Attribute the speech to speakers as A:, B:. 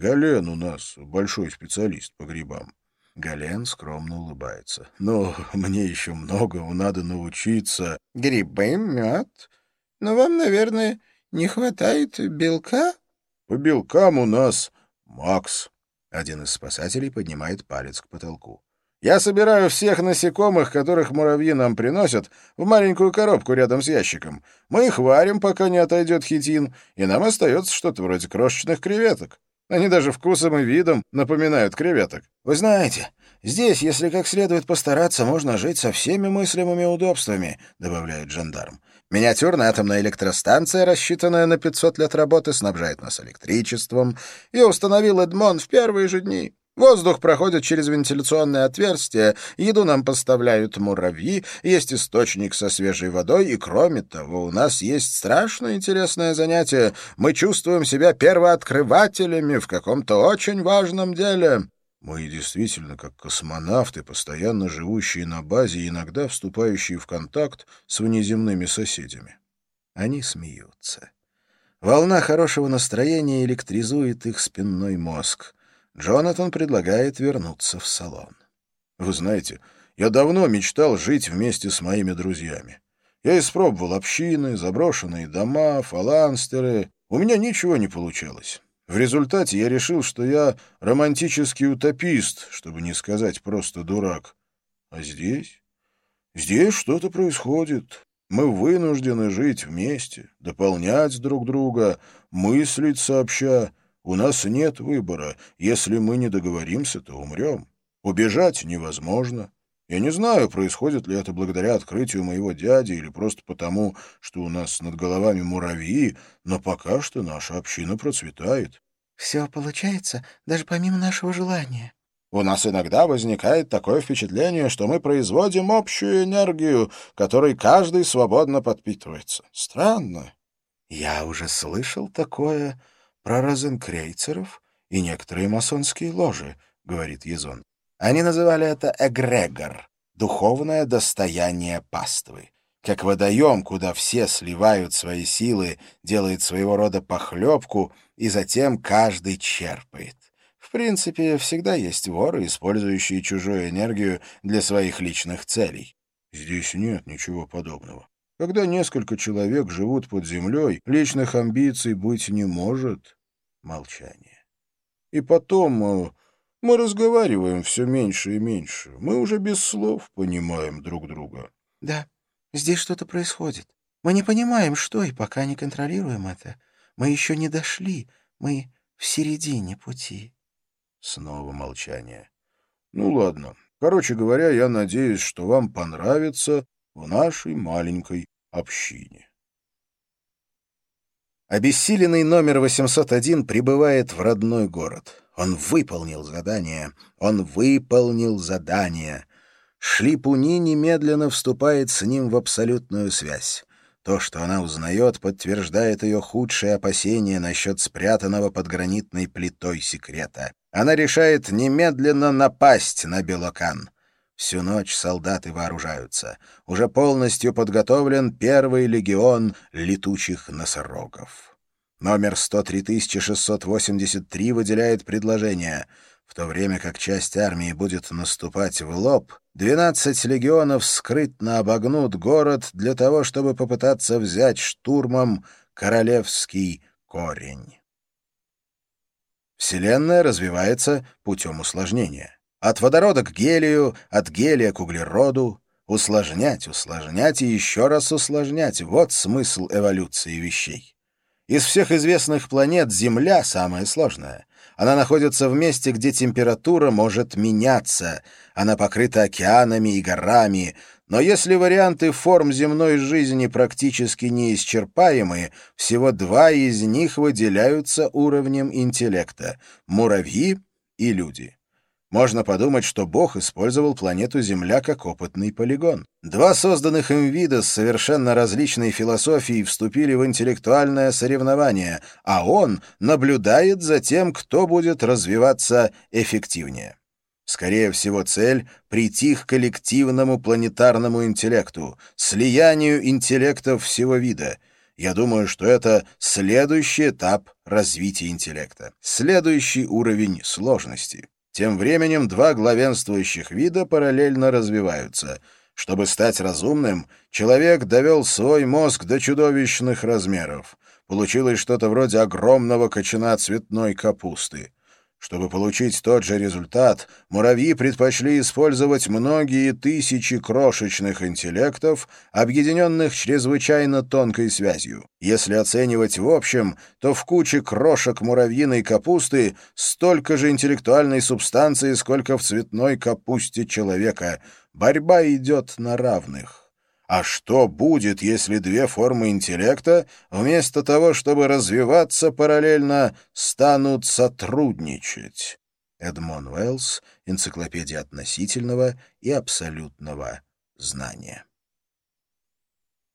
A: Гален у нас большой специалист по грибам.
B: Гален скромно улыбается. «Но мне еще многому надо научиться».
C: «Грибы, мед. Но вам, наверное, не хватает белка?»
A: «По белкам у нас Макс».
B: Один из спасателей поднимает палец к потолку.
A: Я собираю всех насекомых, которых муравьи нам приносят, в маленькую коробку рядом с ящиком. Мы их варим, пока не отойдет хитин, и нам остается что-то вроде крошечных креветок. Они даже вкусом и видом напоминают креветок.
C: Вы знаете, здесь, если как следует постараться, можно жить со всеми мыслимыми удобствами, добавляет жандарм. Миниатюрная атомная электростанция, рассчитанная на 500 лет работы, снабжает нас электричеством. Ее установил Эдмон в первые же дни. Воздух проходит через вентиляционное отверстие, еду нам поставляют муравьи, есть источник со свежей водой, и, кроме того, у нас есть страшно интересное занятие. Мы чувствуем себя первооткрывателями в каком-то очень важном деле».
A: Мы действительно как космонавты, постоянно живущие на базе и иногда вступающие в контакт с внеземными соседями.
B: Они смеются. Волна хорошего настроения электризует их спинной мозг. Джонатан предлагает вернуться в салон.
A: «Вы знаете, я давно мечтал жить вместе с моими друзьями. Я испробовал общины, заброшенные дома, фаланстеры. У меня ничего не получалось. В результате я решил, что я романтический утопист, чтобы не сказать просто дурак. А здесь? Здесь что-то происходит. Мы вынуждены жить вместе, дополнять друг друга, мыслить сообща, у нас нет выбора. Если мы не договоримся, то умрем. Убежать невозможно. Я не знаю, происходит ли это благодаря открытию моего дяди или просто потому, что у нас над головами муравьи, но пока что наша община процветает.
C: Все получается даже помимо нашего желания.
A: У нас иногда возникает такое впечатление, что мы производим общую энергию, которой каждый свободно подпитывается. Странно.
B: Я уже слышал такое про розенкрейцеров и некоторые масонские ложи, — говорит Езон. Они называли это эгрегор, духовное достояние паствы. Как водоем, куда все сливают свои силы, делает своего рода похлебку, и затем каждый черпает. В принципе, всегда есть воры, использующие чужую энергию для своих личных целей.
A: Здесь нет ничего подобного. Когда несколько человек живут под землей, личных амбиций быть не может. Молчание. И потом э, мы разговариваем все меньше и меньше. Мы уже без слов понимаем друг друга.
C: Да, здесь что-то происходит. Мы не понимаем, что, и пока не контролируем это. Мы еще не дошли, мы в середине пути.
B: Снова молчание.
A: Ну ладно. Короче говоря, я надеюсь, что вам понравится в нашей маленькой общине.
B: Обессиленный номер 801 прибывает в родной город. Он выполнил задание. Он выполнил задание. Шлипуни немедленно вступает с ним в абсолютную связь. То, что она узнает, подтверждает ее худшие опасения насчет спрятанного под гранитной плитой секрета. Она решает немедленно напасть на Белокан. Всю ночь солдаты вооружаются. Уже полностью подготовлен первый легион летучих носорогов. Номер 103683 выделяет предложение. В то время как часть армии будет наступать в лоб, 12 легионов скрытно обогнут город для того, чтобы попытаться взять штурмом королевский корень. Вселенная развивается путем усложнения. От водорода к гелию, от гелия к углероду. Усложнять, усложнять и еще раз усложнять — вот смысл эволюции вещей. Из всех известных планет Земля самая сложная. Она находится в месте, где температура может меняться. Она покрыта океанами и горами. Но если варианты форм земной жизни практически неисчерпаемы, всего два из них выделяются уровнем интеллекта — муравьи и люди. Можно подумать, что Бог использовал планету Земля как опытный полигон. Два созданных им вида с совершенно различной философией вступили в интеллектуальное соревнование, а он наблюдает за тем, кто будет развиваться эффективнее. Скорее всего, цель — прийти к коллективному планетарному интеллекту, слиянию интеллектов всего вида —
A: Я думаю, что это следующий этап развития интеллекта, следующий уровень сложности. Тем временем два главенствующих вида параллельно развиваются. Чтобы стать разумным, человек довел свой мозг до чудовищных размеров. Получилось что-то вроде огромного кочана цветной капусты. Чтобы получить тот же результат, муравьи предпочли использовать многие тысячи крошечных интеллектов, объединенных чрезвычайно тонкой связью. Если оценивать в общем, то в куче крошек муравьиной капусты столько же интеллектуальной субстанции, сколько в цветной капусте человека. Борьба идет на равных. А что будет, если две формы интеллекта, вместо того, чтобы развиваться параллельно, станут сотрудничать? Эдмон Уэллс, Энциклопедия относительного и абсолютного знания.